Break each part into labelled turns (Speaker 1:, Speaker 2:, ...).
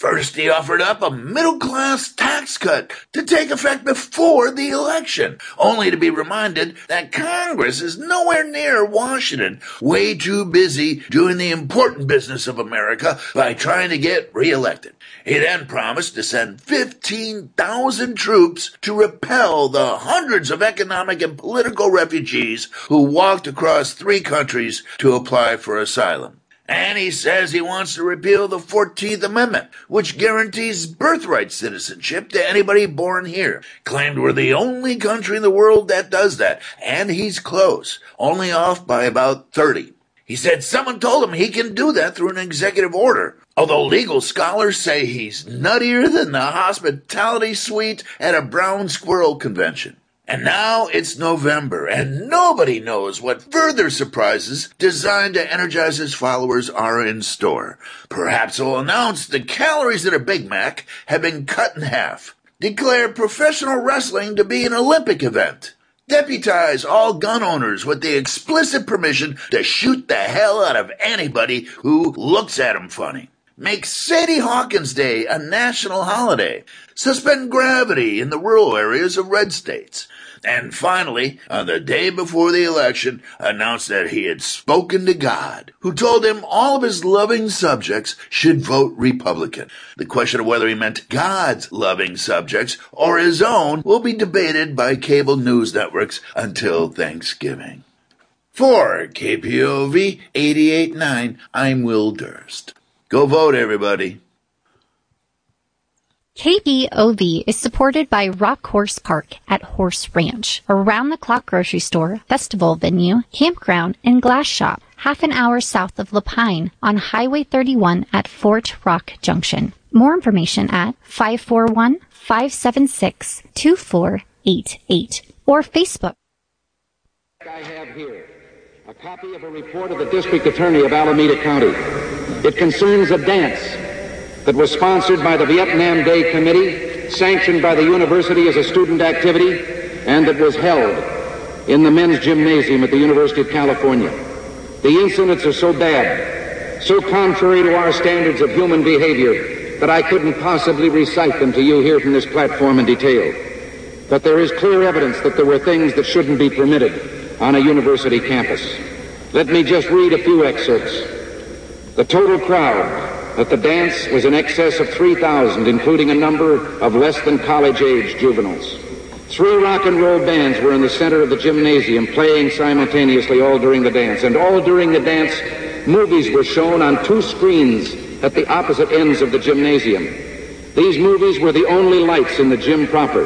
Speaker 1: First, he offered up a middle class tax cut to take effect before the election, only to be reminded that Congress is nowhere near Washington, way too busy doing the important business of America by trying to get reelected. He then promised to send 15,000 troops to repel the hundreds of economic and political refugees who walked across three countries to apply for asylum. And he says he wants to repeal the 14th Amendment, which guarantees birthright citizenship to anybody born here. Claimed we're the only country in the world that does that. And he's close, only off by about 30. He said someone told him he can do that through an executive order. Although legal scholars say he's nuttier than the hospitality suite at a brown squirrel convention. And now it's November, and nobody knows what further surprises designed to energize his followers are in store. Perhaps he'll announce the calories in a Big Mac have been cut in half, declare professional wrestling to be an Olympic event, deputize all gun owners with the explicit permission to shoot the hell out of anybody who looks at him funny. Make Sadie Hawkins Day a national holiday. Suspend gravity in the rural areas of red states and finally, on the day before the election, announced that he had spoken to God, who told him all of his loving subjects should vote Republican. The question of whether he meant God's loving subjects or his own will be debated by cable news networks until Thanksgiving. For KPOV 889, I'm Will Durst. Go vote, everybody.
Speaker 2: KPOV is supported by Rock Horse Park at Horse Ranch, around the clock grocery store, festival venue, campground, and glass shop, half an hour south of La Pine on Highway 31 at Fort Rock Junction. More information at 541 576 2488 or Facebook.
Speaker 3: I have here a copy of a report of the District Attorney of Alameda County. It concerns a dance that was sponsored by the Vietnam Day Committee, sanctioned by the university as a student activity, and that was held in the men's gymnasium at the University of California. The incidents are so bad, so contrary to our standards of human behavior, that I couldn't possibly recite them to you here from this platform in detail. But there is clear evidence that there were things that shouldn't be permitted on a university campus. Let me just read a few excerpts. The total crowd that the dance was in excess of 3,000, including a number of less than college age juveniles. Three rock and roll bands were in the center of the gymnasium playing simultaneously all during the dance. And all during the dance, movies were shown on two screens at the opposite ends of the gymnasium. These movies were the only lights in the gym proper.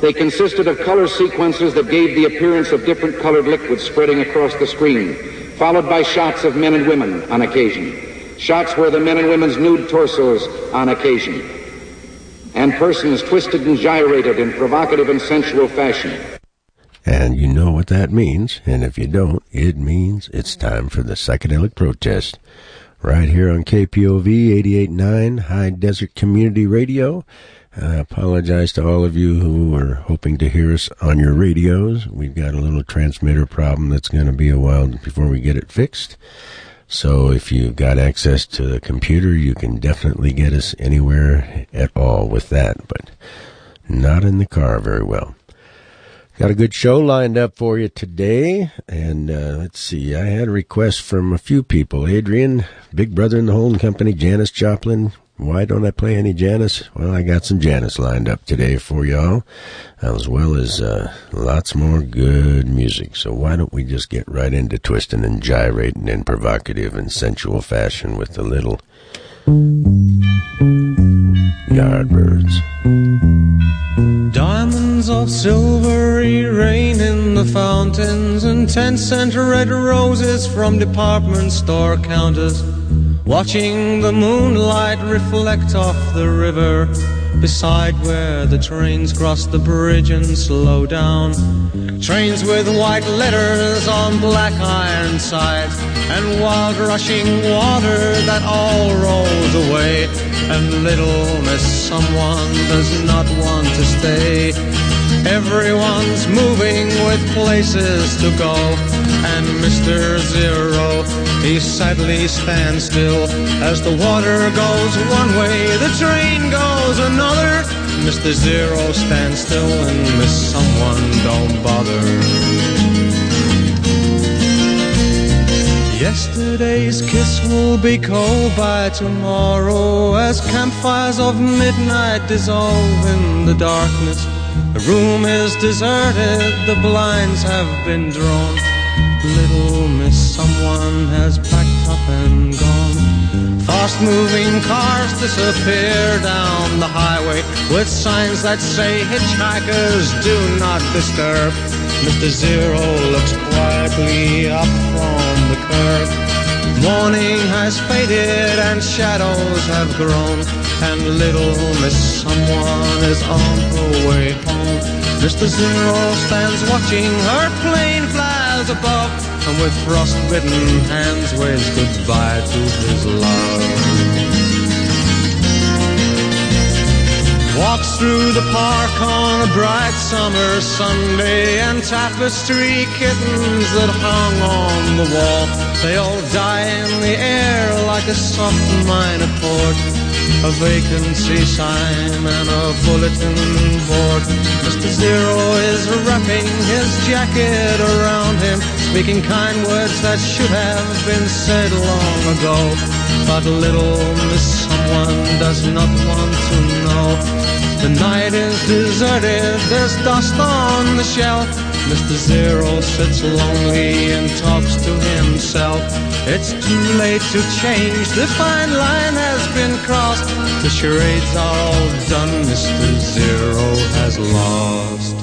Speaker 3: They consisted of color sequences that gave the appearance of different colored liquids spreading across the screen, followed by shots of men and women on occasion. Shots were the men and women's nude torsos on occasion, and persons twisted and gyrated in provocative and sensual fashion.
Speaker 4: And you know what that means, and if you don't, it means it's time for the psychedelic protest. Right here on KPOV 889 High Desert Community Radio. I apologize to all of you who are hoping to hear us on your radios. We've got a little transmitter problem that's going to be a while before we get it fixed. So if you've got access to the computer, you can definitely get us anywhere at all with that, but not in the car very well. Got a good show lined up for you today, and uh, let's see. I had a request from a few people. Adrian, Big Brother and the Holding Company, Janis Joplin, why don't I play any Janis? Well, I got some Janis lined up today for y'all, as well as uh, lots more good music. So why don't we just get right into twisting and gyrating in provocative and sensual fashion with the little Yardbirds.
Speaker 5: Diamonds of silvery rain in the fountains and ten cent red roses from department store counters watching the moonlight reflect off the river beside where the trains cross the bridge and slow down. Trains with white letters on black iron sides and wild rushing water that all rolls away. And little miss someone does not want to stay. Everyone's moving with places to go And Mr. Zero, he sadly stands still. As the water goes one way, the train goes another. Mr. Zero stands still and miss someone, don't bother. Yesterday's kiss will be cold by tomorrow as campfires of midnight dissolve in the darkness. The room is deserted, the blinds have been drawn. Little miss, someone has packed up and gone. Fast moving cars disappear down the highway with signs that say hitchhikers do not disturb. Mr. Zero looks quietly up from the curb. Morning has faded and shadows have grown, and little Miss Someone is on her way home. Mr. Zero stands watching her plane flies above, and with frost-bitten hands waves goodbye to his love. Walks through the park on a bright summer Sunday and tapestry kittens that hung on the wall. They all die in the air like a soft minor chord. A vacancy sign and a bulletin board. Mr. Zero is wrapping his jacket around him, speaking kind words that should have been said long ago. But little Miss Someone does not want to know. The night is deserted, there's dust on the shelf. Mr. Zero sits lonely and talks to himself. It's too late to change, the fine line has been crossed. The charades are all done, Mr. Zero has lost.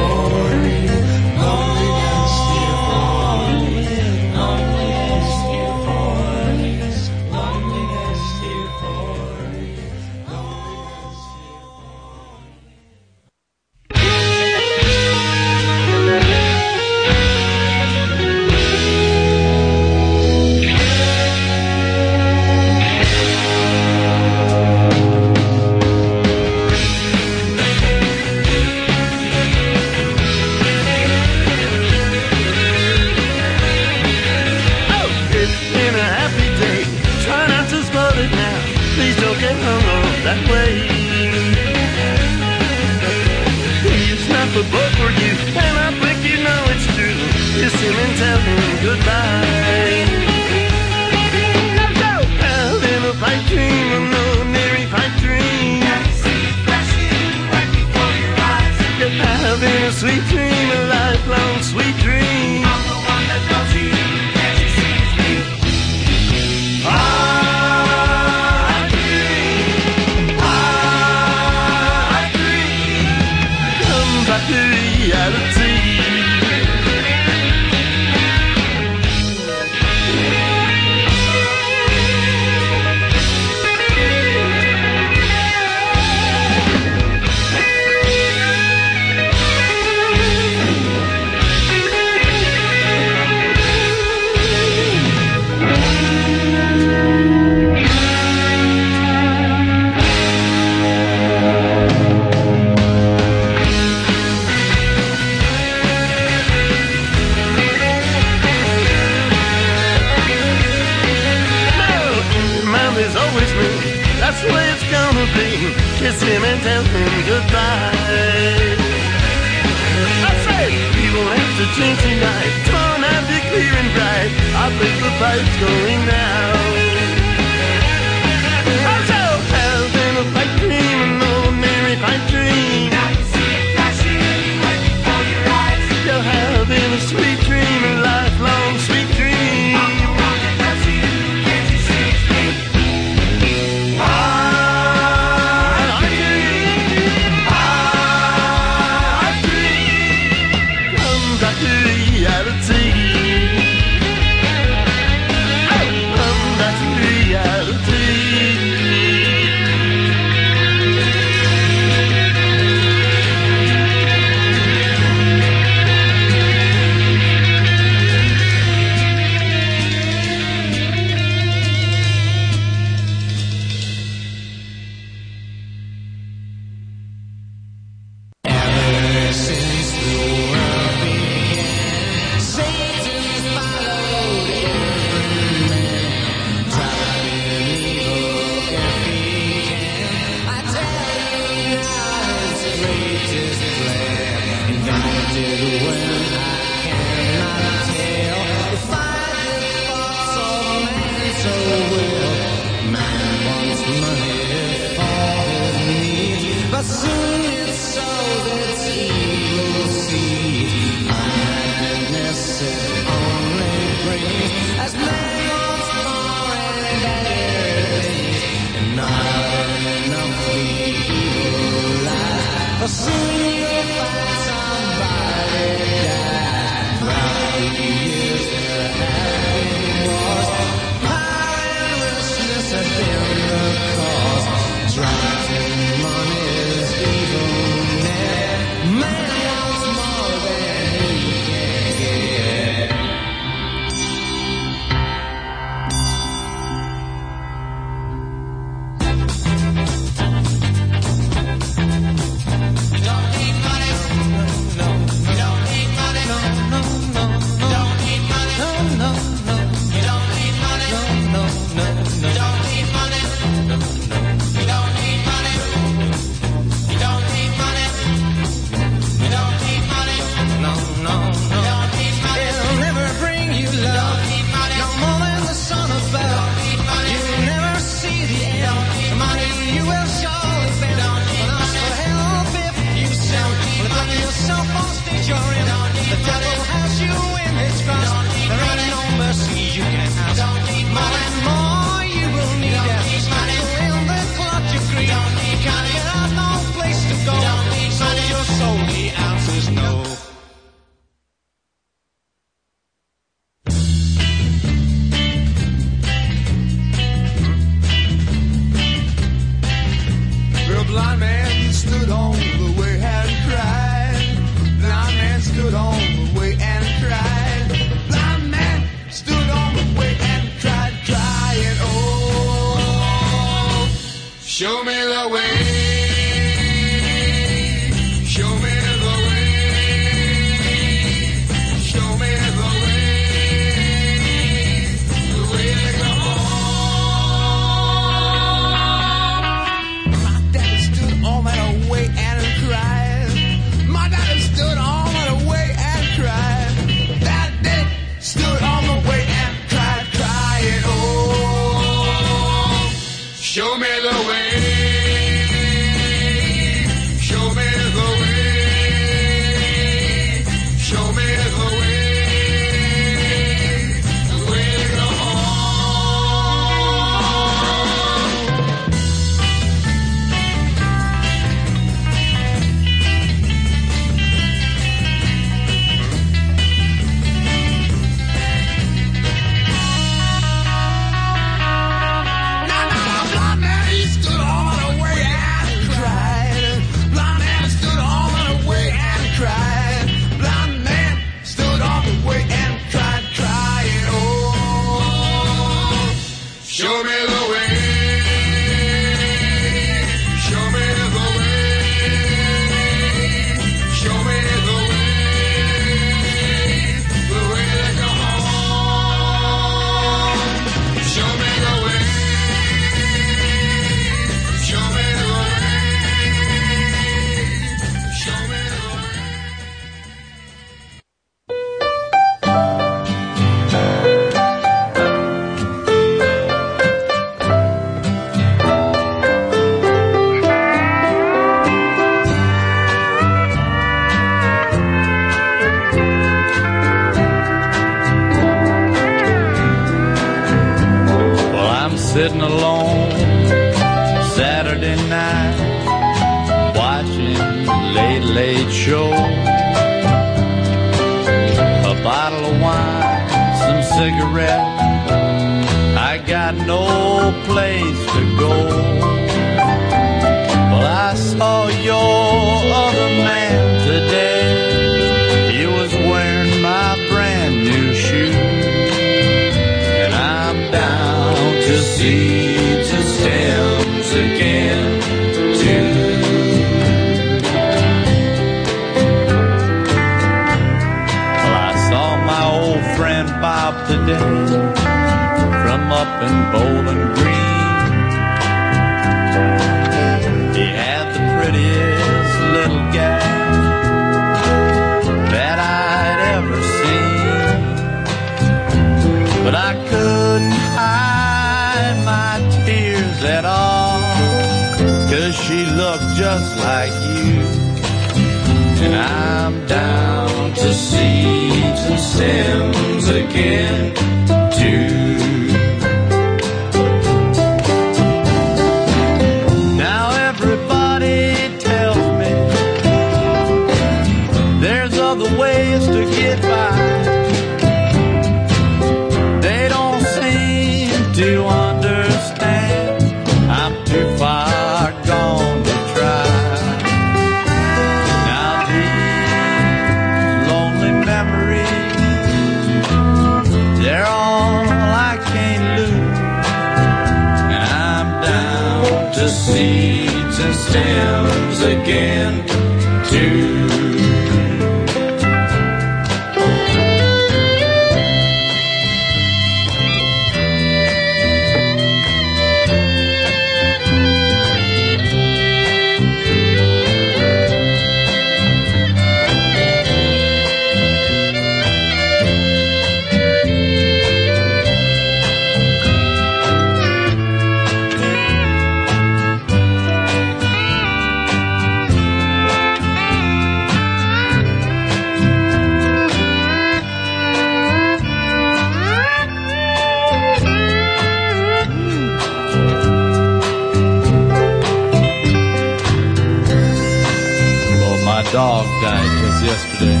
Speaker 6: Yesterday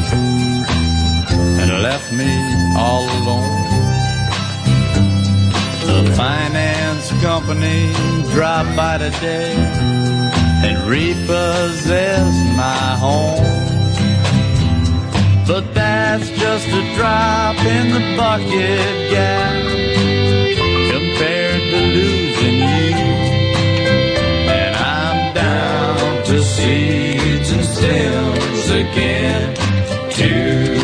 Speaker 6: and left me all alone. The finance company dropped by today and repossessed my home. But that's just a drop in the bucket, gal, compared to losing you. And I'm down to seeds and stems again, too.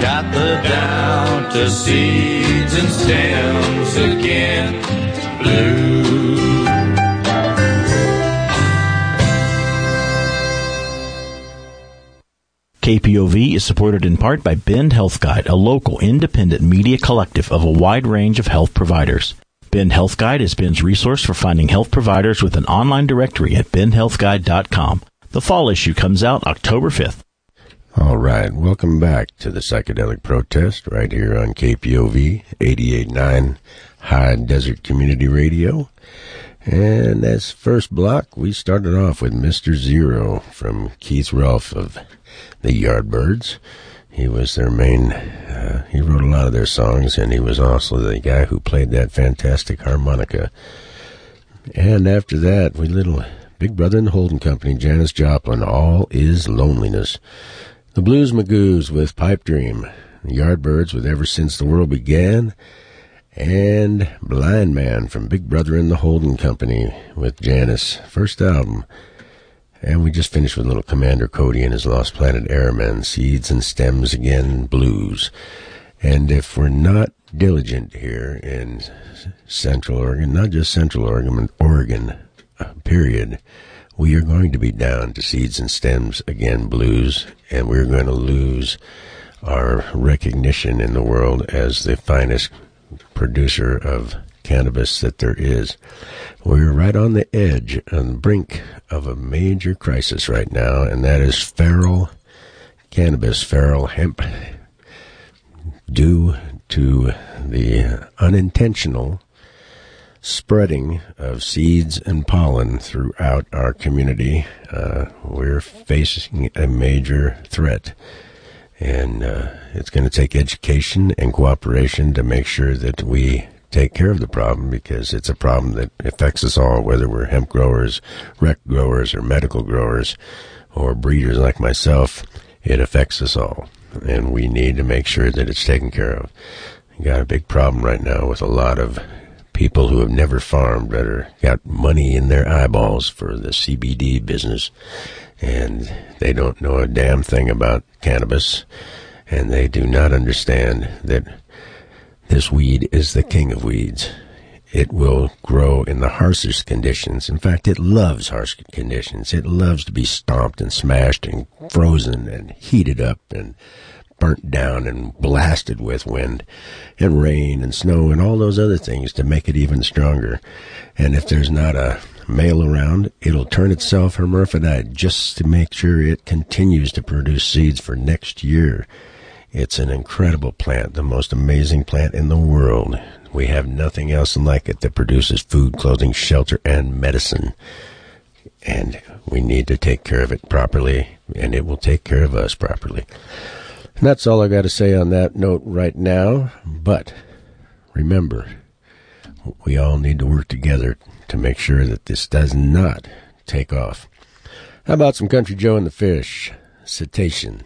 Speaker 6: Got the down to seeds and stems again, blue.
Speaker 7: KPOV is supported in part by Bend Health Guide, a local independent media collective of a wide range of health providers. Bend Health Guide is Bend's resource for finding health providers with an online directory at bendhealthguide.com. The fall issue comes out October 5th.
Speaker 4: All right, welcome back to the Psychedelic Protest right here on KPOV 88.9 High Desert Community Radio. And as first block, we started off with Mr. Zero from Keith Relf of the Yardbirds. He was their main, uh, he wrote a lot of their songs, and he was also the guy who played that fantastic harmonica. And after that, we little Big Brother and the Holding Company, Janis Joplin, All Is Loneliness. The Blues Magoos with Pipe Dream, the Yardbirds with Ever Since the World Began, and Blind Man from Big Brother and the Holding Company with Janis, first album. And we just finished with little Commander Cody and his Lost Planet Airmen, Seeds and Stems Again, Blues. And if we're not diligent here in Central Oregon, not just Central Oregon, but Oregon, uh, period, we are going to be down to Seeds and Stems Again, Blues, and we're going to lose our recognition in the world as the finest producer of cannabis that there is. We're right on the edge, on the brink of a major crisis right now, and that is feral cannabis, feral hemp, due to the unintentional spreading of seeds and pollen throughout our community, uh, we're facing a major threat. And uh, it's going to take education and cooperation to make sure that we take care of the problem because it's a problem that affects us all, whether we're hemp growers, rec growers, or medical growers, or breeders like myself. It affects us all, and we need to make sure that it's taken care of. We got a big problem right now with a lot of people who have never farmed that are got money in their eyeballs for the CBD business, and they don't know a damn thing about cannabis, and they do not understand that this weed is the king of weeds. It will grow in the harshest conditions. In fact, it loves harsh conditions. It loves to be stomped and smashed and frozen and heated up and burnt down and blasted with wind and rain and snow and all those other things to make it even stronger. And if there's not a male around, it'll turn itself hermaphrodite just to make sure it continues to produce seeds for next year. It's an incredible plant, the most amazing plant in the world. We have nothing else like it that produces food, clothing, shelter, and medicine. And we need to take care of it properly, and it will take care of us properly. And that's all I got to say on that note right now. But remember, we all need to work together to make sure that this does not take off. How about some Country Joe and the Fish? Cetacean.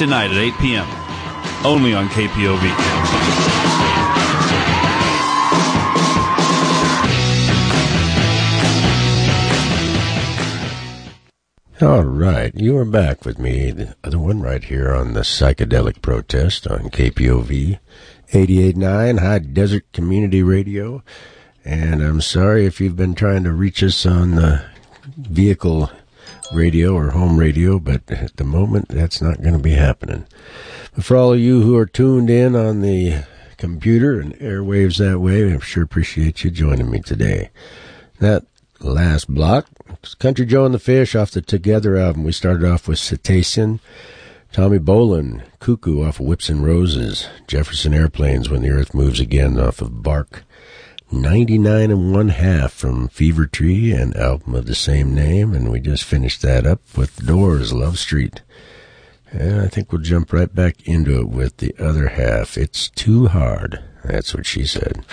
Speaker 8: Every Thursday night at 8 p.m. Only on KPOV.
Speaker 4: All right, you are back with me, the one right here on the Psychedelic Protest on KPOV 88.9 High Desert Community Radio. And I'm sorry if you've been trying to reach us on the vehicle radio or home radio, but at the moment that's not going to be happening. But for all of you who are tuned in on the computer and airwaves that way, I sure appreciate you joining me today. That last block Country Joe and the Fish off the Together album. We started off with Cetacean, Tommy Bolin, Cuckoo off of Whips and Roses, Jefferson Airplanes When the Earth Moves Again off of Bark, 99 and One Half from Fever Tree, and album of the same name, and we just finished that up with The Doors, Love Street. And I think we'll jump right back into it with the other half. It's too hard. That's what she said.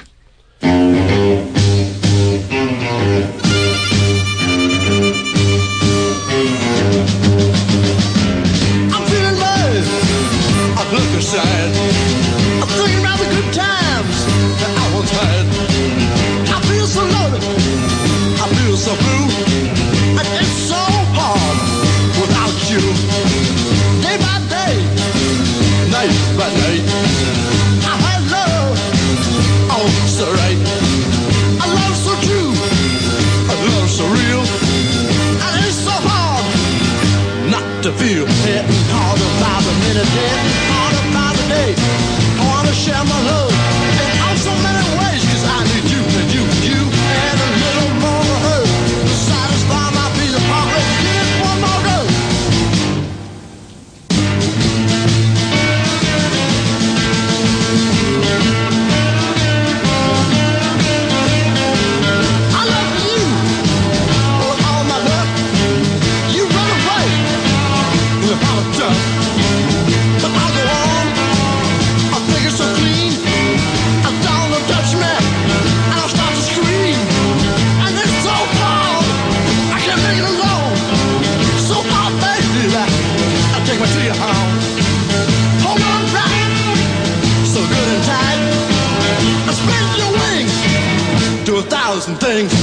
Speaker 9: Thousand things,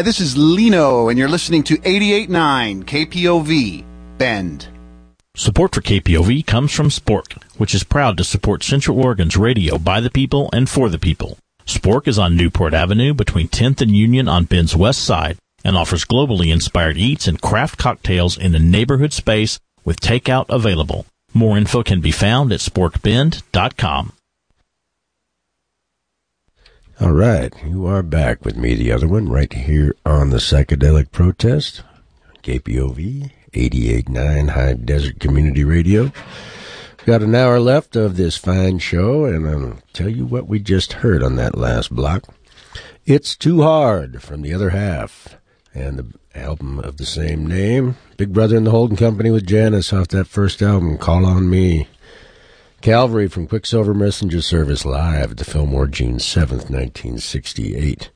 Speaker 10: Hi, this is Lino, and you're listening to 88.9 KPOV Bend.
Speaker 7: Support for KPOV comes from Spork, which is proud to support Central Oregon's radio by the people and for the people. Spork is on Newport Avenue between 10th and Union on Bend's west side and offers globally inspired eats and craft cocktails in a neighborhood space with takeout available. More info can be found at sporkbend.com.
Speaker 4: All right, you are back with me, the other one, right here on the Psychedelic Protest, KPOV 88.9 High Desert Community Radio. Got an hour left of this fine show, and I'll tell you what we just heard on that last block. It's Too Hard from the other half, and the album of the same name. Big Brother and the Holding Company with Janis off that first album, Call on Me. Calvary from Quicksilver Messenger Service live at the Fillmore June 7th, 1968.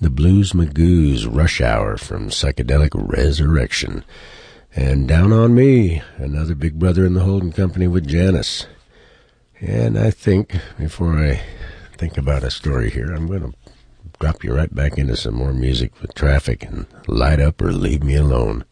Speaker 4: The Blues Magoos Rush Hour from Psychedelic Resurrection. And Down on Me, another Big Brother and the Holding Company with Janis. And I think, before I think about a story here, I'm going to drop you right back into some more music with traffic and light up or leave me alone.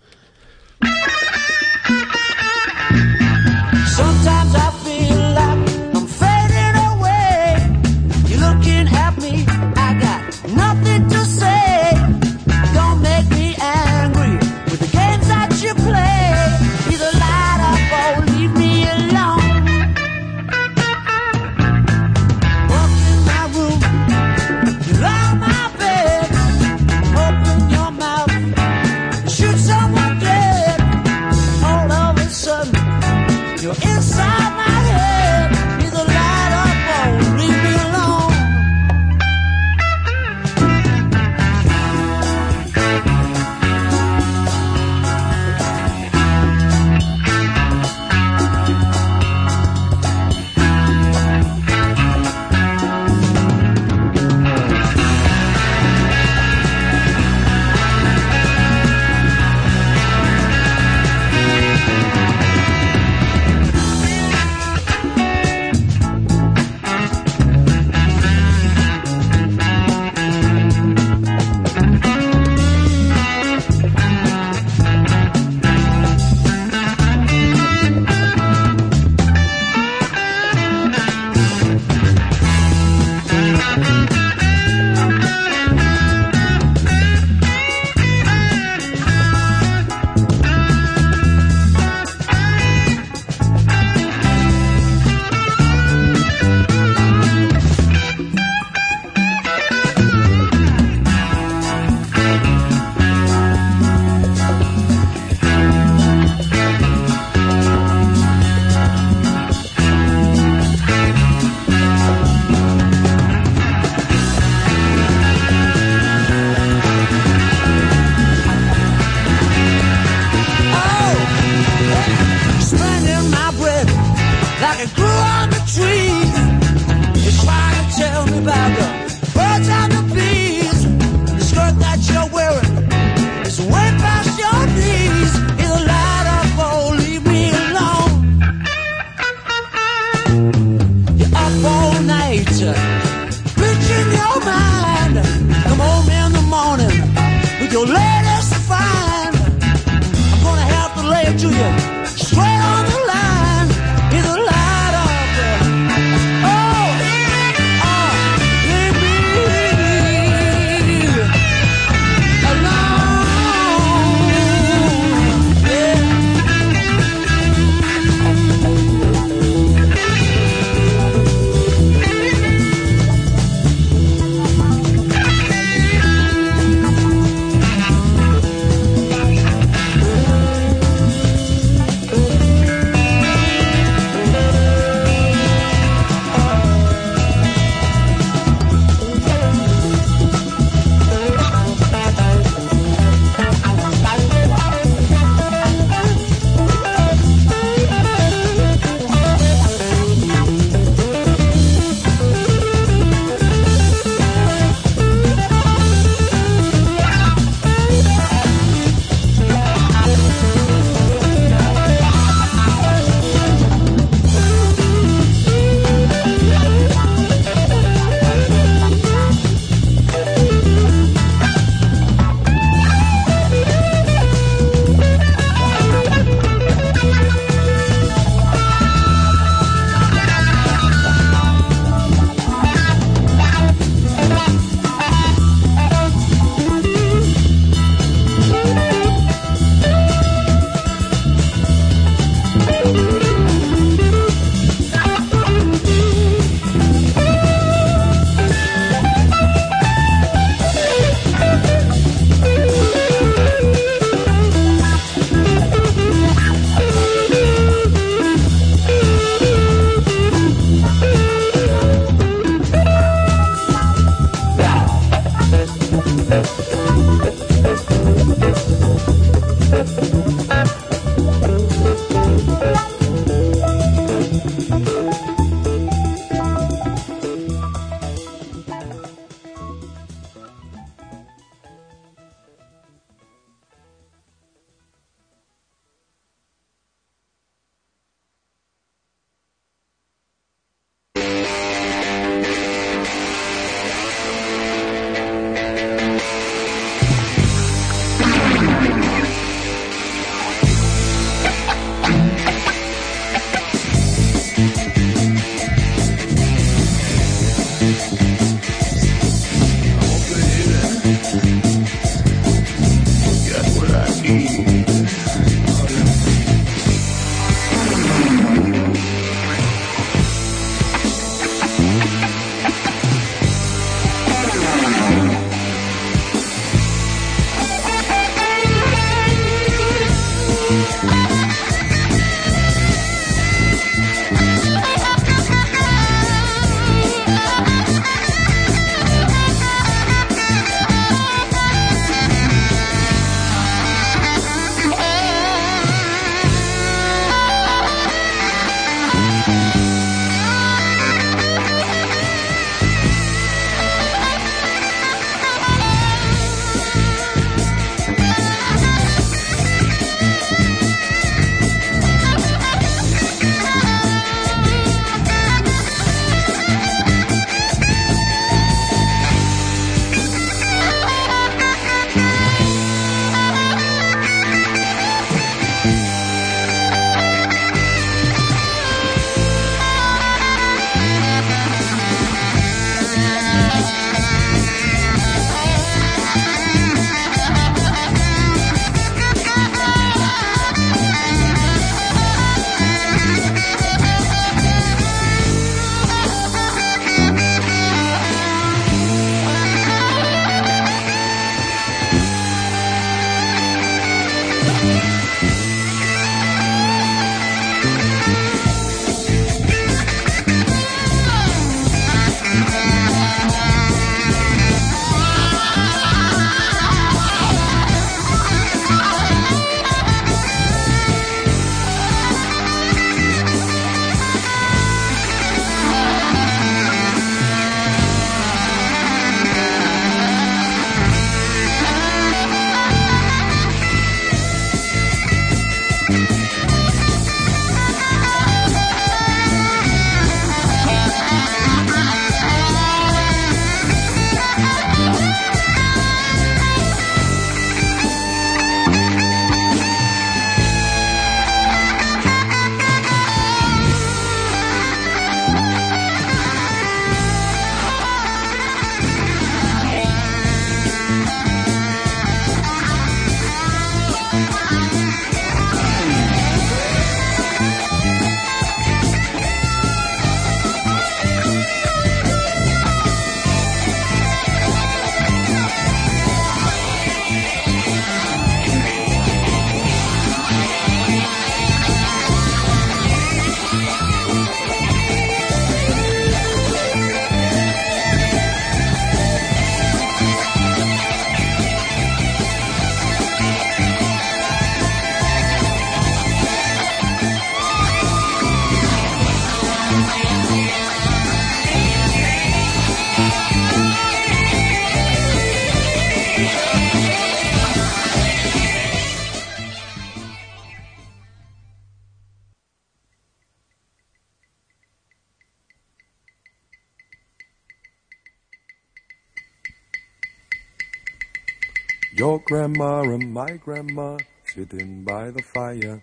Speaker 11: Grandma and my grandma sitting by the fire.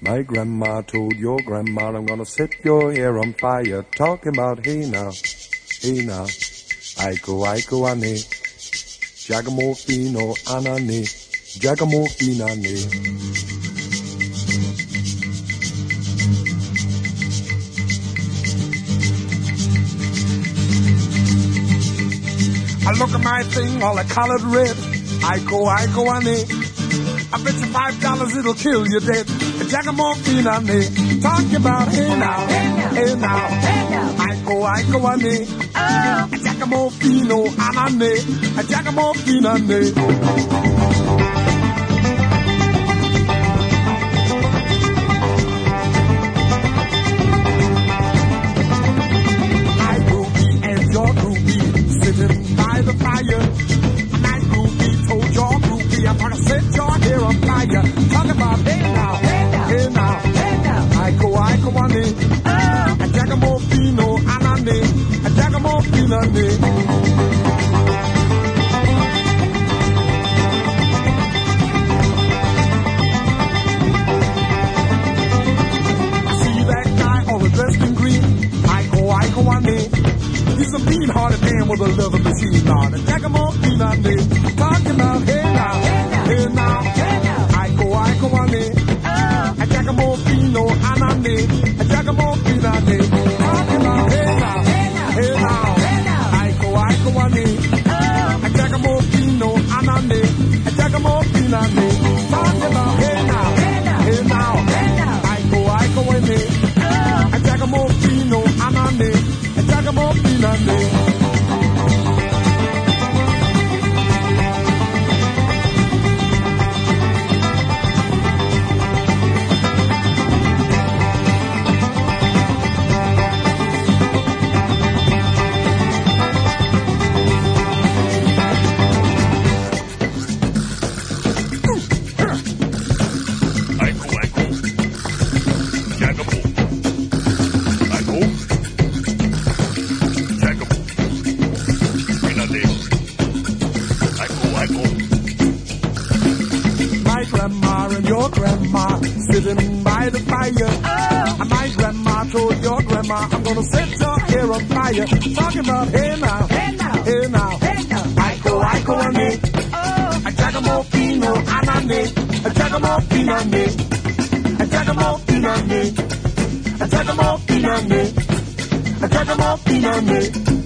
Speaker 11: My grandma told your grandma, I'm gonna set your hair on fire. Talking about hey now, hey now. Aiko, aiko, ane. Giacomo fino, anane. Giacomo finane. I look at my thing, all the colored red. Aiko, aiko, ane. I bet you five dollars it'll kill you dead. Giacomo finane. Talk about hey now, hey now, hey now. Aiko, aiko, ane. Oh. Giacomo fino, anane. Giacomo finane. Mean-hearted man with a love machine on. A Giacomo Finane. Talking about hey now, hey now, hey now. I go, I go on it. A Giacomo Fino, anane. A Giacomo Finane. Talking about hey now, hey now, hey now. I go, I go on it. A Giacomo Fino, anane. A Giacomo Finane. Talking about hey now, hey now, hey now. I go, I go on it. A Giacomo Fino, anane. A Giacomo Finane. Grandma, I'm gonna set your hair on fire. Talking about hey now, hey now, hey now, hey now. Aiko, aiko, ane. Oh. A Giacomo Fino, anane. A Giacomo Finane. A Giacomo Finane. A Giacomo Finane. A Giacomo Finane.
Speaker 12: Oh,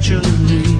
Speaker 12: do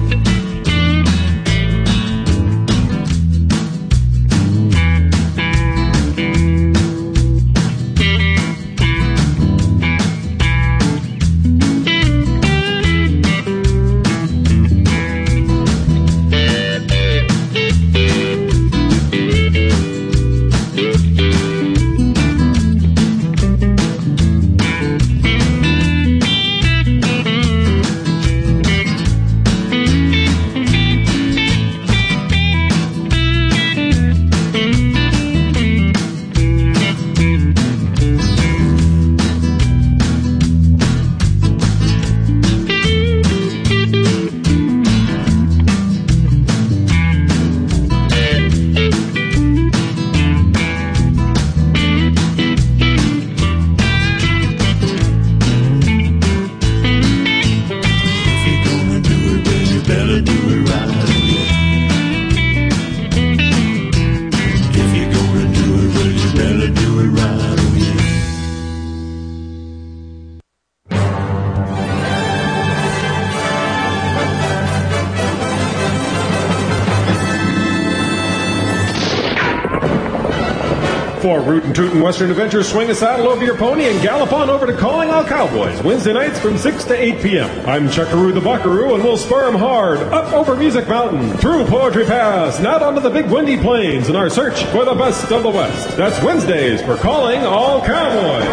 Speaker 13: Western Adventure, swing a saddle over your pony and gallop on over to Calling All Cowboys, Wednesday nights from 6 to 8 p.m. I'm Chuckaroo the Buckaroo, and we'll spur 'em hard up over Music Mountain, through Poetry Pass, out onto the big windy plains in our search for the best of the West. That's Wednesdays for Calling All Cowboys.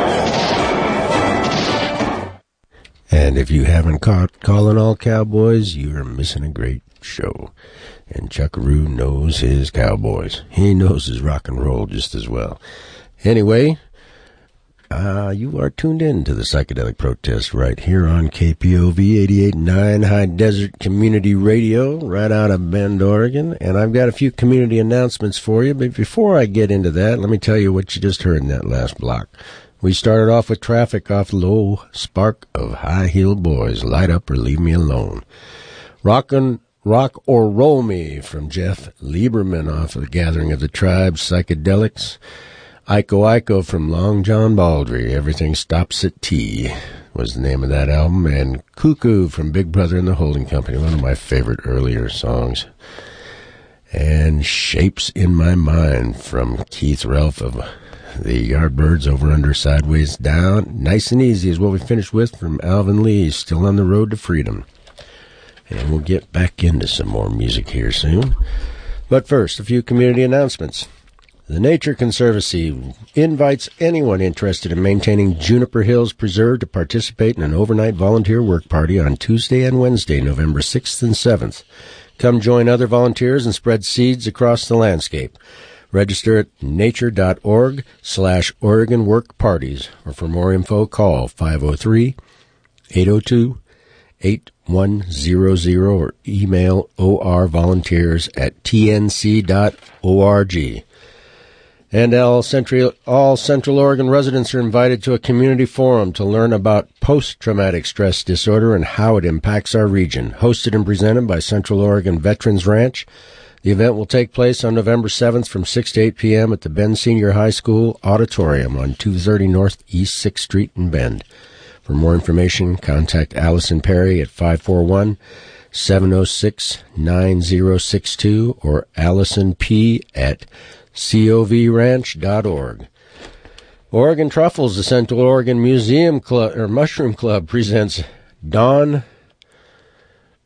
Speaker 4: And if you haven't caught Calling All Cowboys, you are missing a great show. And Chuckaroo knows his cowboys. He knows his rock and roll just as well. Anyway, uh, you are tuned in to the Psychedelic Protest right here on KPOV 88.9 High Desert Community Radio right out of Bend, Oregon. And I've got a few community announcements for you. But before I get into that, let me tell you what you just heard in that last block. We started off with traffic off Low Spark of High Heeled Boys. Light up or leave me alone. Rockin' Rock or Roll Me from Jeff Lieberman off of the Gathering of the Tribes, Psychedelics. Iko Iko from Long John Baldry, Everything Stops at Tea was the name of that album, and Cuckoo from Big Brother and the Holding Company, one of my favorite earlier songs. And Shapes in My Mind from Keith Relf of the Yardbirds over under sideways down. Nice and easy is what we finished with from Alvin Lee, still on the road to freedom. And we'll get back into some more music here soon. But first, a few community announcements. The Nature Conservancy invites anyone interested in maintaining Juniper Hills Preserve to participate in an overnight volunteer work party on Tuesday and Wednesday, November 6th and 7th. Come join other volunteers and spread seeds across the landscape. Register at nature.org slash Oregon Work Parties, or for more info, call 503 802 8100 or email orvolunteers at tnc.org. And all Central, all Central Oregon residents are invited to a community forum to learn about post-traumatic stress disorder and how it impacts our region. Hosted and presented by Central Oregon Veterans Ranch. The event will take place on November 7th from 6 to 8 p.m. at the Bend Senior High School Auditorium on 230 North East 6th Street in Bend. For more information, contact Allison Perry at 541 706 9062 or Allison P. at covranch.org. Oregon Truffles, the Central Oregon Museum Club or Mushroom Club presents Don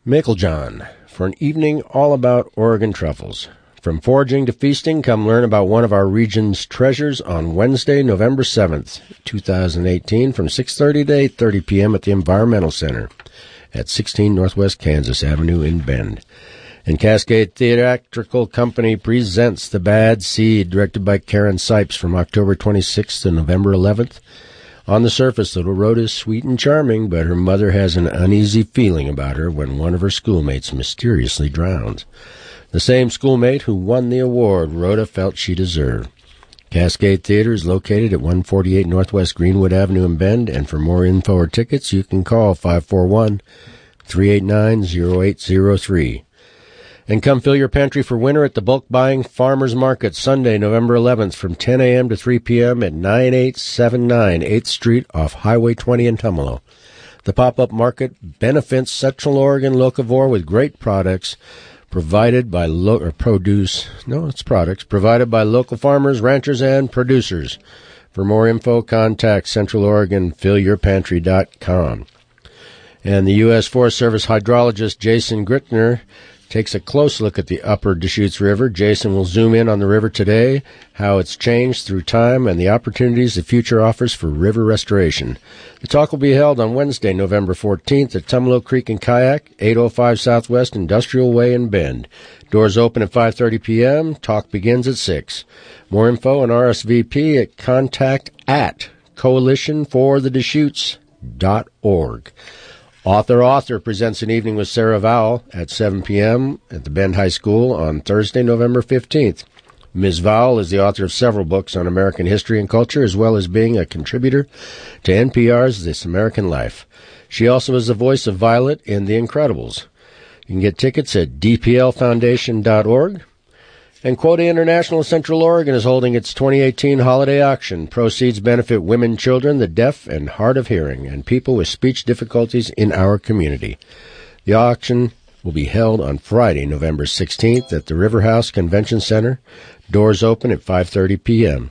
Speaker 4: Micklejohn for an evening all about Oregon truffles. From foraging to feasting, come learn about one of our region's treasures on Wednesday, November 7th, 2018 from 6:30 to 8:30 p.m. at the Environmental Center at 16 Northwest Kansas Avenue in Bend. And Cascade Theatrical Company presents The Bad Seed, directed by Karen Sipes from October 26th to November 11th. On the surface, little Rhoda is sweet and charming, but her mother has an uneasy feeling about her when one of her schoolmates mysteriously drowns. The same schoolmate who won the award Rhoda felt she deserved. Cascade Theater is located at 148 Northwest Greenwood Avenue in Bend, and for more info or tickets, you can call 541 389 0803. And come fill your pantry for winter at the Bulk Buying Farmers Market Sunday, November 11th from 10 a.m. to 3 p.m. at 9879 8th Street off Highway 20 in Tumalo. The pop-up market benefits Central Oregon locavore with great products provided by lo- or produce, no, it's products provided by local farmers, ranchers, and producers. For more info, contact Central Oregon FillYourPantry.com. And the U.S. Forest Service hydrologist Jason Gritzner takes a close look at the upper Deschutes River. Jason will zoom in on the river today, how it's changed through time, and the opportunities the future offers for river restoration. The talk will be held on Wednesday, November 14th at Tumalo Creek and Kayak, 805 Southwest Industrial Way in Bend. Doors open at 5.30 p.m. Talk begins at 6. More info and RSVP at contact at coalitionforthedeschutes.org. Author Author presents an evening with Sarah Vowell at 7 p.m. at the Bend High School on Thursday, November 15th. Ms. Vowell is the author of several books on American history and culture, as well as being a contributor to NPR's This American Life. She also is the voice of Violet in The Incredibles. You can get tickets at dplfoundation.org. And Quota International Central Oregon is holding its 2018 holiday auction. Proceeds benefit women, children, the deaf and hard of hearing, and people with speech difficulties in our community. The auction will be held on Friday, November 16th at the River House Convention Center. Doors open at 5:30 p.m.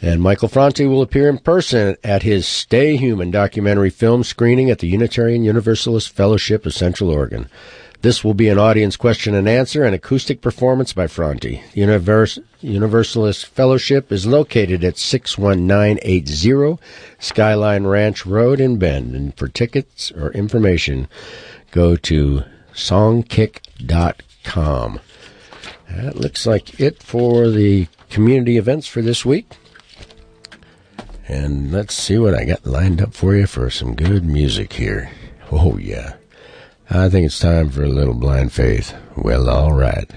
Speaker 4: And Michael Franti will appear in person at his Stay Human documentary film screening at the Unitarian Universalist Fellowship of Central Oregon. This will be an audience question and answer and acoustic performance by Franti. The Univers- Universalist Fellowship is located at 61980 Skyline Ranch Road in Bend. And for tickets or information, go to songkick.com. That looks like it for the community events for this week. And let's see what I got lined up for you for some good music here. Oh, yeah. I think it's time for a little blind faith. Well, all right.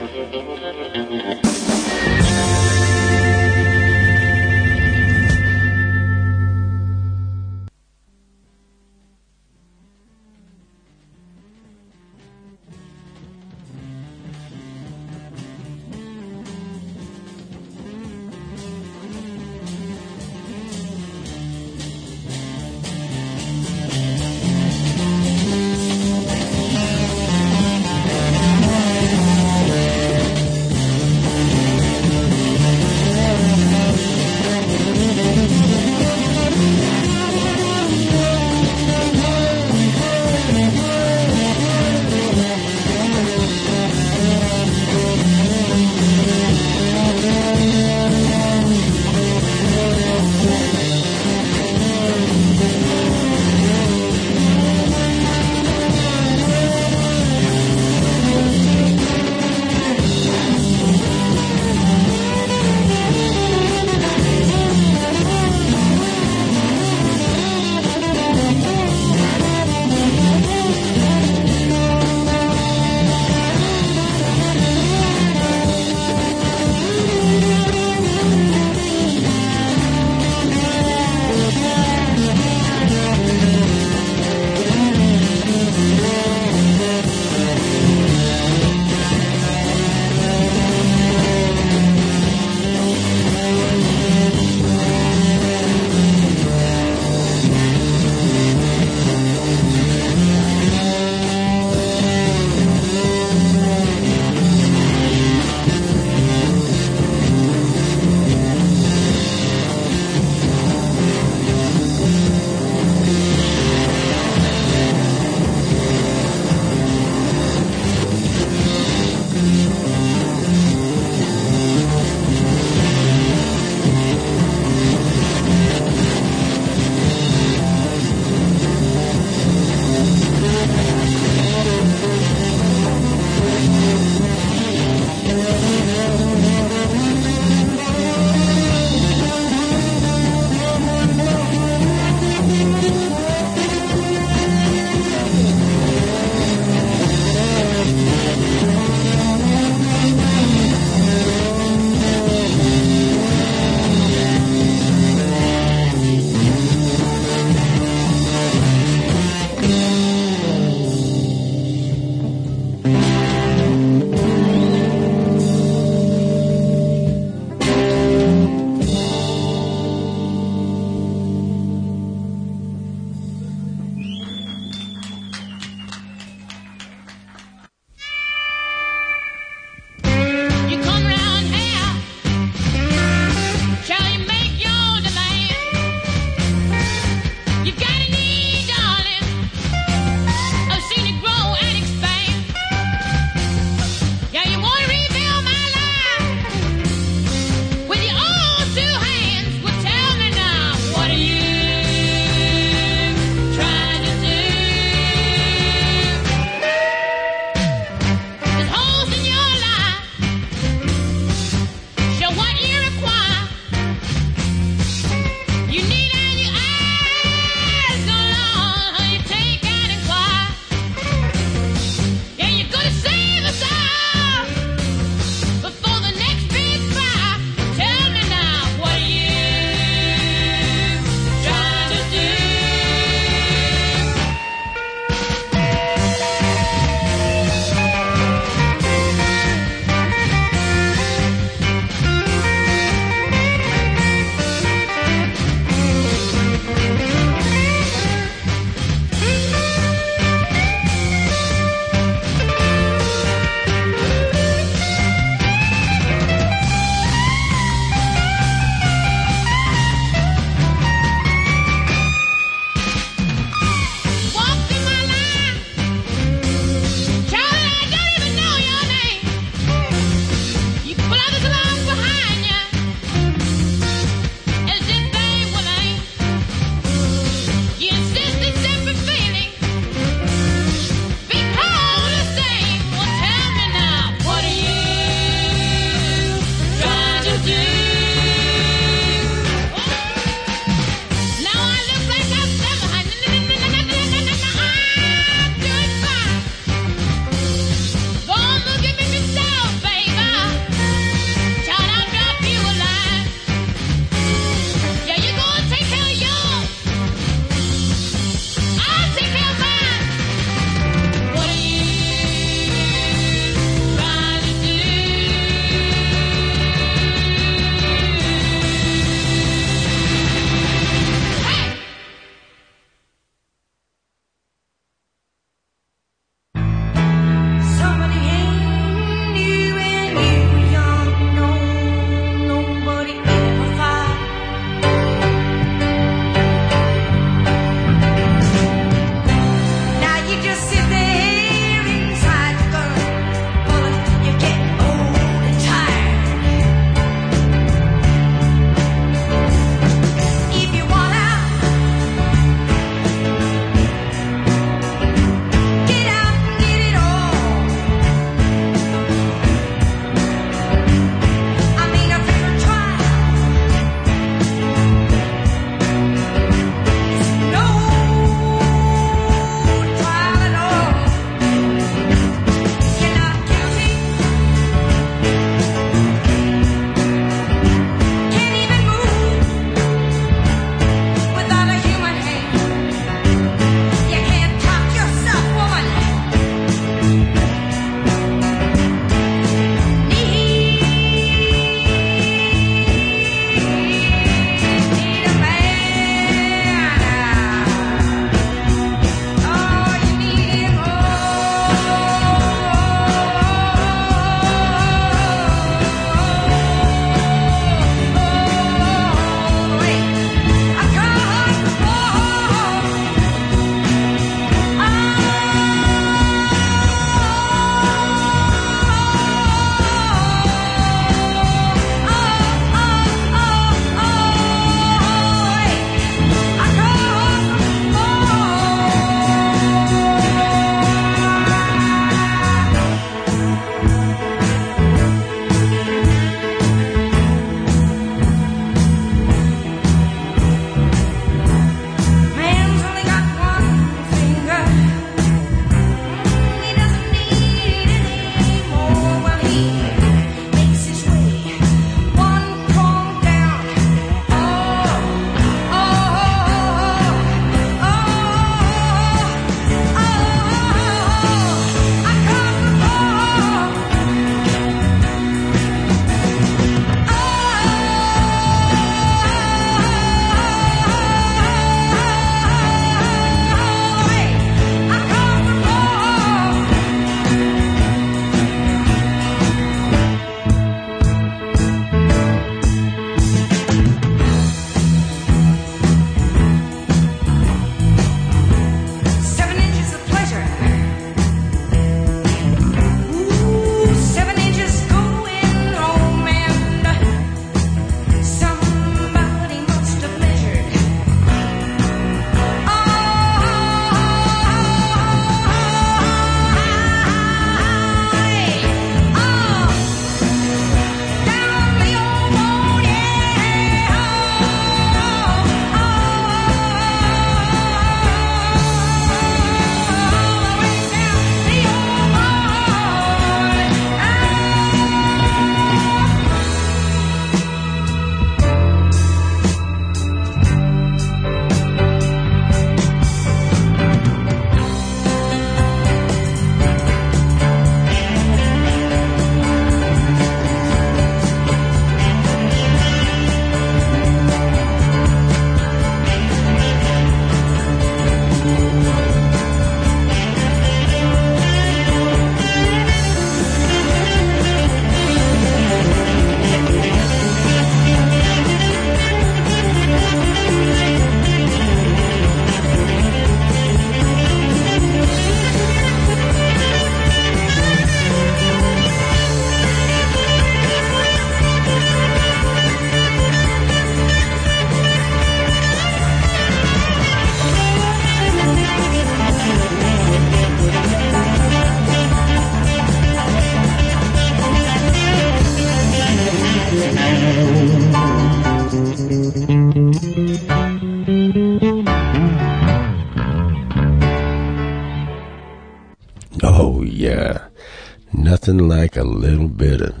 Speaker 14: Nothing
Speaker 4: like a little bit of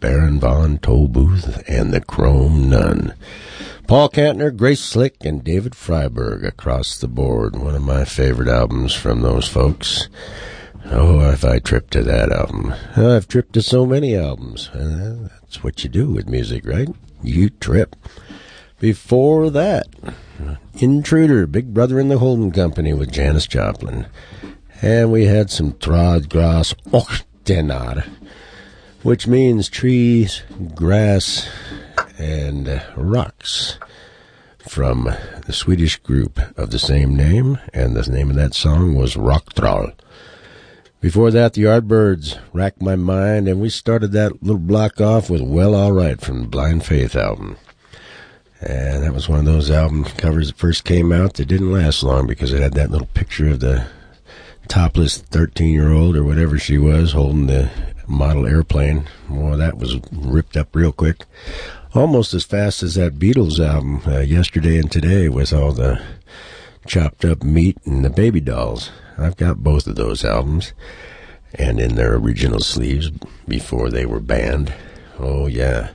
Speaker 4: Baron von Tolbooth and the Chrome Nun. Paul Kantner, Grace Slick, and David Freiberg across the board. One of my favorite albums from those folks. Oh, have I tripped to that album? I've tripped to so many albums. Uh, that's what you do with music, right? You trip. Before that, Intruder, Big Brother in the Holding Company with Janis Joplin. And we had some Träd, Gräs och Stenar, which means trees, grass, and rocks from the Swedish group of the same name, and the name of that song was Rocktroll. Before that, the Yardbirds racked my mind, and we started that little block off with Well Alright from the Blind Faith album. And that was one of those album covers that first came out that didn't last long because it had that little picture of the topless 13 year old or whatever she was holding the model airplane. Well, that was ripped up real quick. Almost as fast as that Beatles album, uh, Yesterday and Today, with all the chopped up meat and the baby dolls. I've got both of those albums and in their original sleeves before they were banned. Oh, yeah.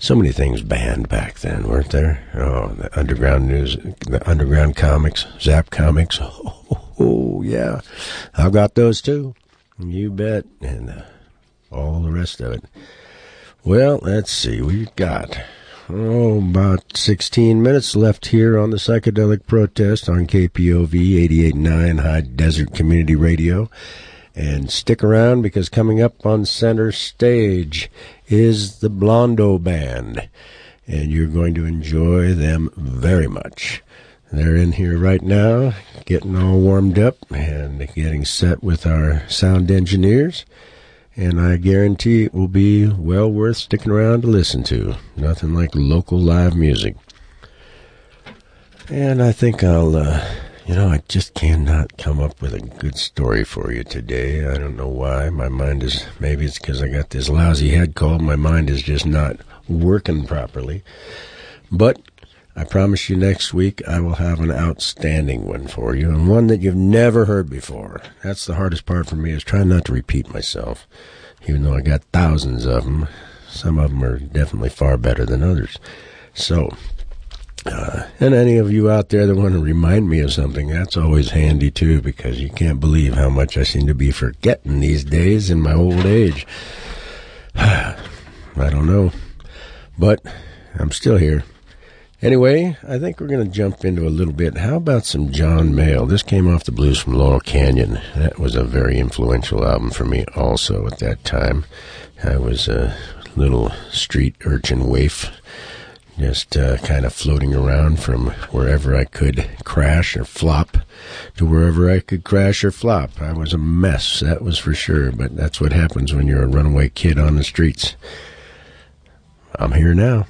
Speaker 4: So many things banned back then, weren't there? Oh, the underground news, the underground comics, Zap comics. Oh, oh yeah. I've got those too. You bet. And uh, all the rest of it. Well, let's see. We've got, oh, about 16 minutes left here on the Psychedelic Protest on KPOV 88.9 High Desert Community Radio. And stick around because coming up on center stage is the Blondeau Band. And you're going to enjoy them very much. They're in here right now, getting all warmed up and getting set with our sound engineers. And I guarantee it will be well worth sticking around to listen to. Nothing like local live music. And I think I'll, uh, you know, I just cannot come up with a good story for you today. I don't know why. My mind is, maybe it's because I got this lousy head cold. My mind is just not working properly. But I promise you next week I will have an outstanding one for you and one that you've never heard before. That's the hardest part for me is trying not to repeat myself. Even though I got thousands of them, some of them are definitely far better than others. So, uh, and any of you out there that want to remind me of something, that's always handy too, because you can't believe how much I seem to be forgetting these days in my old age. I don't know, but I'm still here. Anyway, I think we're going to jump into a little bit. How about some John Mayall? This came off the blues from Laurel Canyon. That was a very influential album for me also at that time. I was a little street urchin waif just uh, kind of floating around from wherever I could crash or flop to wherever I could crash or flop. I was a mess, that was for sure, but that's what happens when you're a runaway kid on the streets. I'm here now.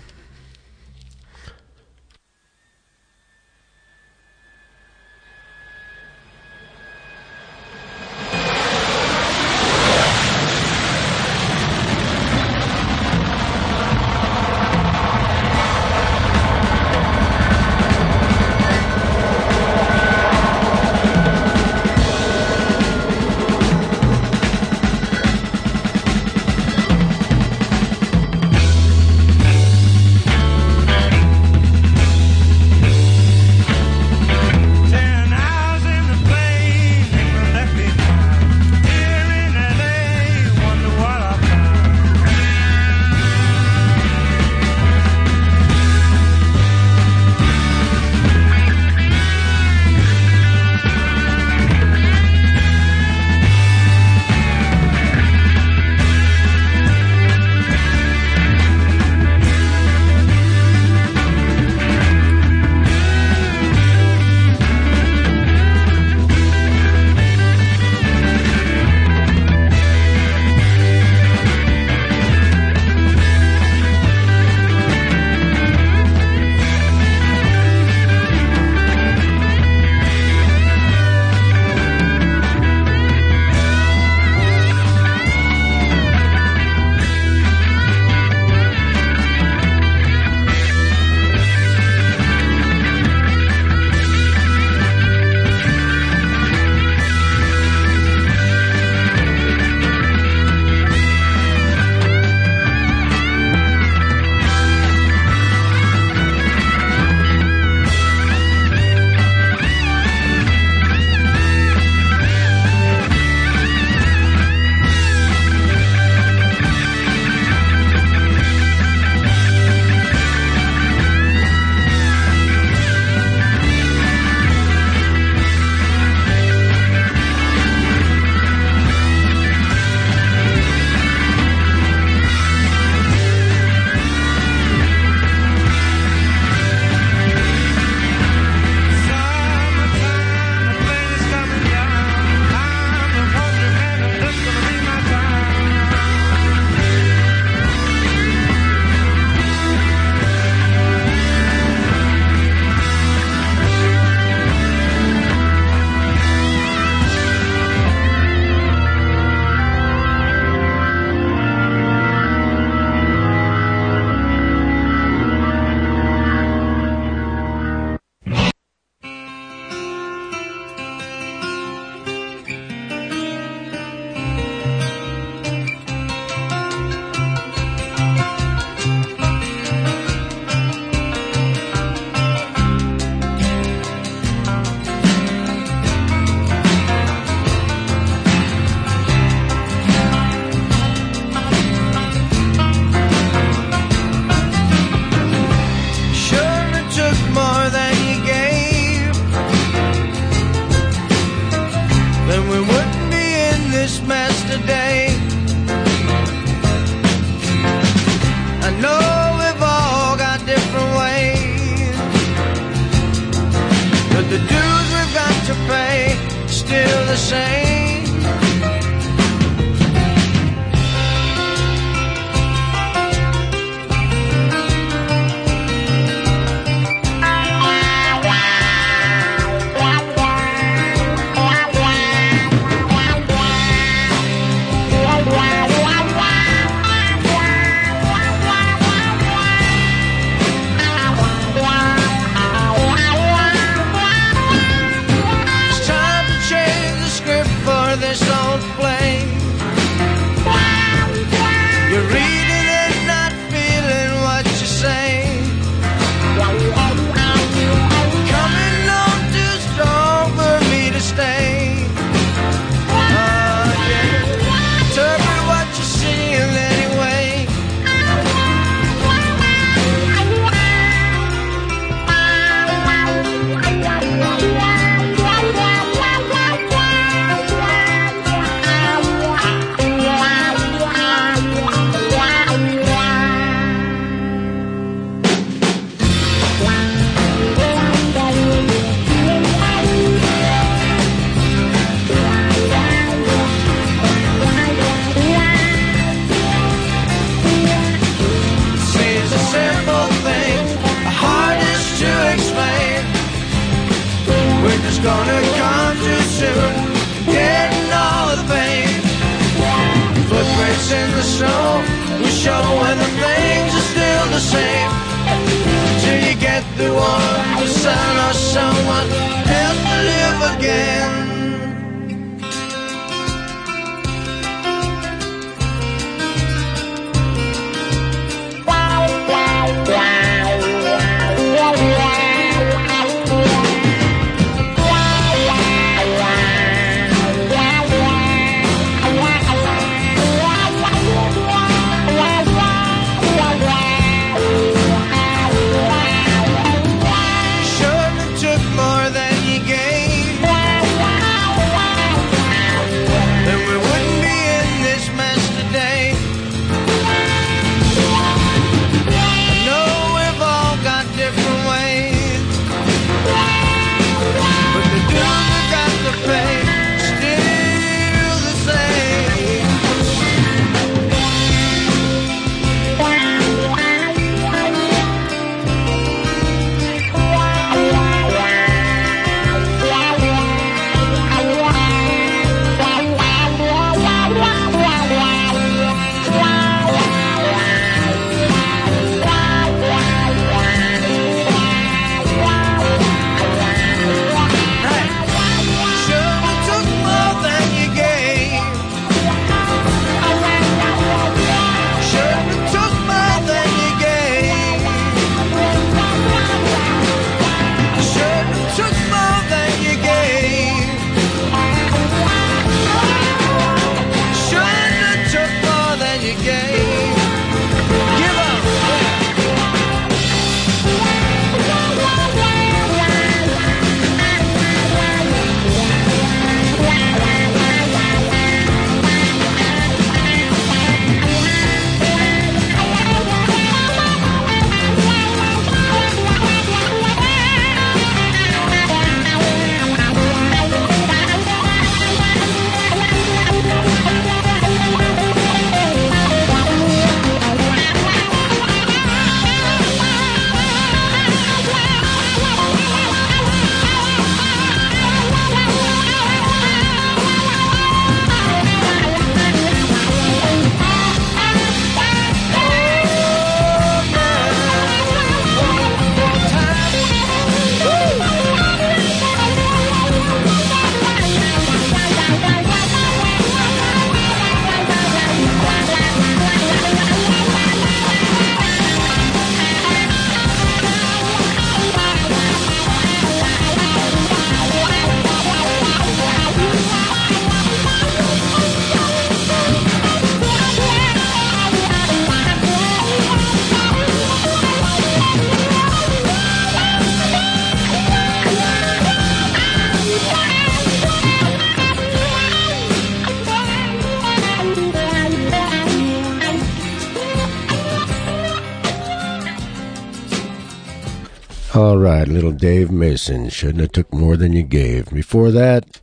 Speaker 4: Right, little Dave Mason. Shouldn't have took more than you gave. Before that,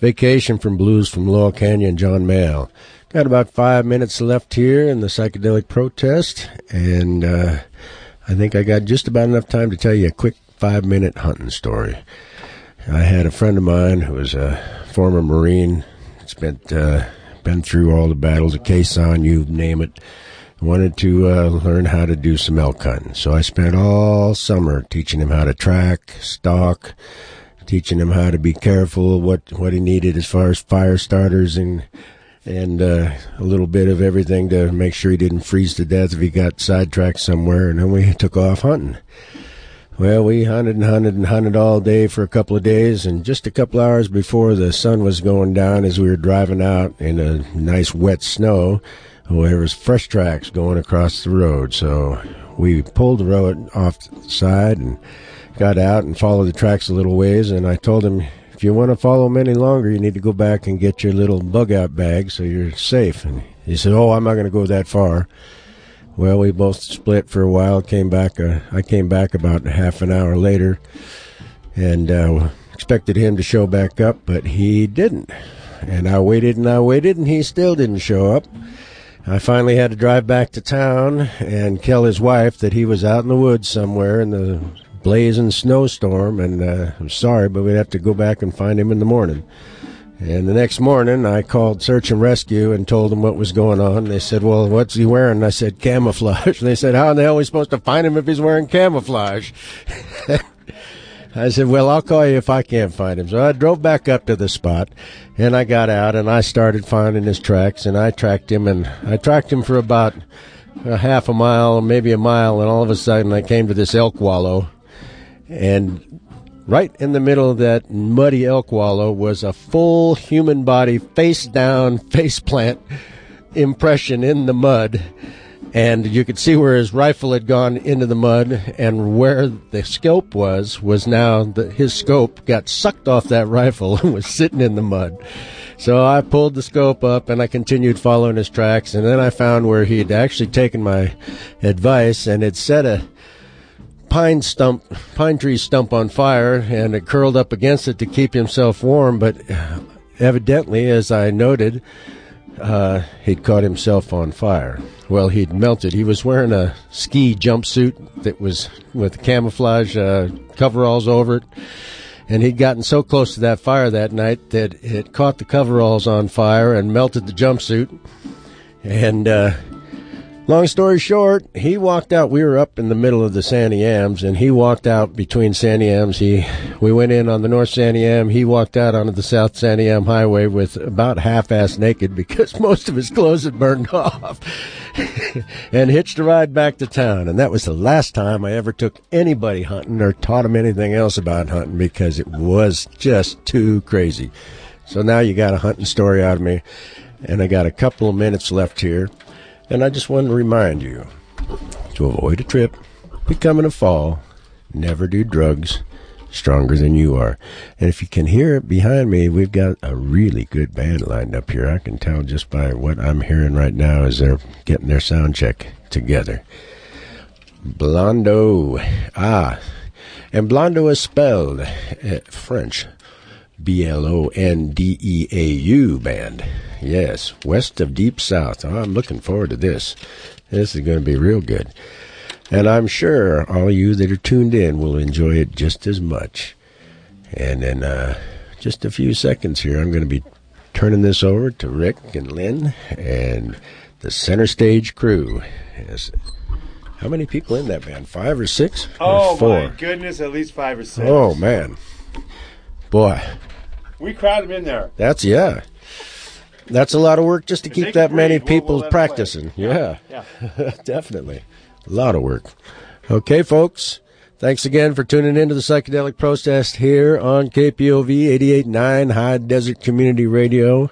Speaker 4: Vacation from Blues from Laurel Canyon, John Mayall. Got about five minutes left here in the psychedelic protest, and uh, I think I got just about enough time to tell you a quick five minute hunting story. I had a friend of mine who was a former Marine, spent uh, been through all the battles of Khe Sanh, you name it. Wanted to uh, learn how to do some elk hunting, so I spent all summer teaching him how to track, stalk, teaching him how to be careful, what what he needed as far as fire starters and and uh, a little bit of everything to make sure he didn't freeze to death if he got sidetracked somewhere. And then we took off hunting. Well, we hunted and hunted and hunted all day for a couple of days, and just a couple hours before the sun was going down, as we were driving out in a nice wet snow, well, there was fresh tracks going across the road. So we pulled the road off to the side and got out and followed the tracks a little ways. And I told him, if you want to follow them any longer, you need to go back and get your little bug out bag so you're safe. And he said, oh, I'm not going to go that far. Well, we both split for a while. Came back. Uh, I came back about half an hour later, and uh, expected him to show back up, but he didn't. And I waited and I waited, and he still didn't show up. I finally had to drive back to town and tell his wife that he was out in the woods somewhere in the blazing snowstorm, and uh, I'm sorry, but we'd have to go back and find him in the morning. And the next morning, I called search and rescue and told them what was going on. They said, "Well, what's he wearing?" I said, "Camouflage." And they said, "How in the hell are we supposed to find him if he's wearing camouflage?" I said, "Well, I'll call you if I can't find him." So I drove back up to the spot, and I got out and I started finding his tracks, and I tracked him, and I tracked him for about a half a mile, maybe a mile, and all of a sudden I came to this elk wallow, and right in the middle of that muddy elk wallow was a full human body, face down, face plant impression in the mud. And you could see where his rifle had gone into the mud, and where the scope was, was now the, his scope got sucked off that rifle and was sitting in the mud. So I pulled the scope up and I continued following his tracks, and then I found where he had actually taken my advice and had set a pine stump, pine tree stump on fire, and it curled up against it to keep himself warm. But evidently, as I noted, uh, he'd caught himself on fire. Well, he'd melted. He was wearing a ski jumpsuit that was with camouflage uh, coveralls over it. And he'd gotten so close to that fire that night that it caught the coveralls on fire and melted the jumpsuit. And uh, Long story short, he walked out. We were up in the middle of the Santiams, and he walked out between Santiams. He, we went in on the North Santiam. He walked out onto the South Santiam Highway with about half-ass naked because most of his clothes had burned off, and hitched a ride back to town. And that was the last time I ever took anybody hunting or taught him anything else about hunting because it was just too crazy. So now you got a hunting story out of me, and I got a couple of minutes left here. And I just want to remind you to avoid a trip, becoming a fall, never do drugs, stronger than you are. And if you can hear it behind me, we've got a really good band lined up here. I can tell just by what I'm hearing right now as they're getting their sound check together. Blondeau. Ah. And Blondeau is spelled uh, French. B L O N D E A U band. Yes, west of Deep South. Oh, I'm looking forward to this. This is going to be real good. And I'm sure all of you that are tuned in will enjoy it just as much. And in uh, just a few seconds here, I'm going to be turning this over to Rick and Lynn and the center stage crew. Yes. How many people in that band? Five or six?
Speaker 15: Oh
Speaker 4: or four?
Speaker 15: my goodness, at least five or six.
Speaker 4: Oh man, boy,
Speaker 15: We crowd them in there.
Speaker 4: that's yeah. That's a lot of work just to
Speaker 15: If
Speaker 4: keep that many
Speaker 15: breathe, we'll-
Speaker 4: people
Speaker 15: we'll play.
Speaker 4: practicing. Yeah,
Speaker 15: Yeah.
Speaker 4: definitely. A lot of work. Okay, folks. Thanks again for tuning in to the Psychedelic Protest here on KPOV 88.9 High Desert Community Radio.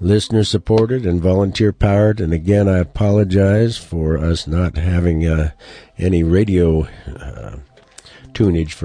Speaker 4: Listener supported and volunteer powered. And again, I apologize for us not having uh, any radio uh, tunage for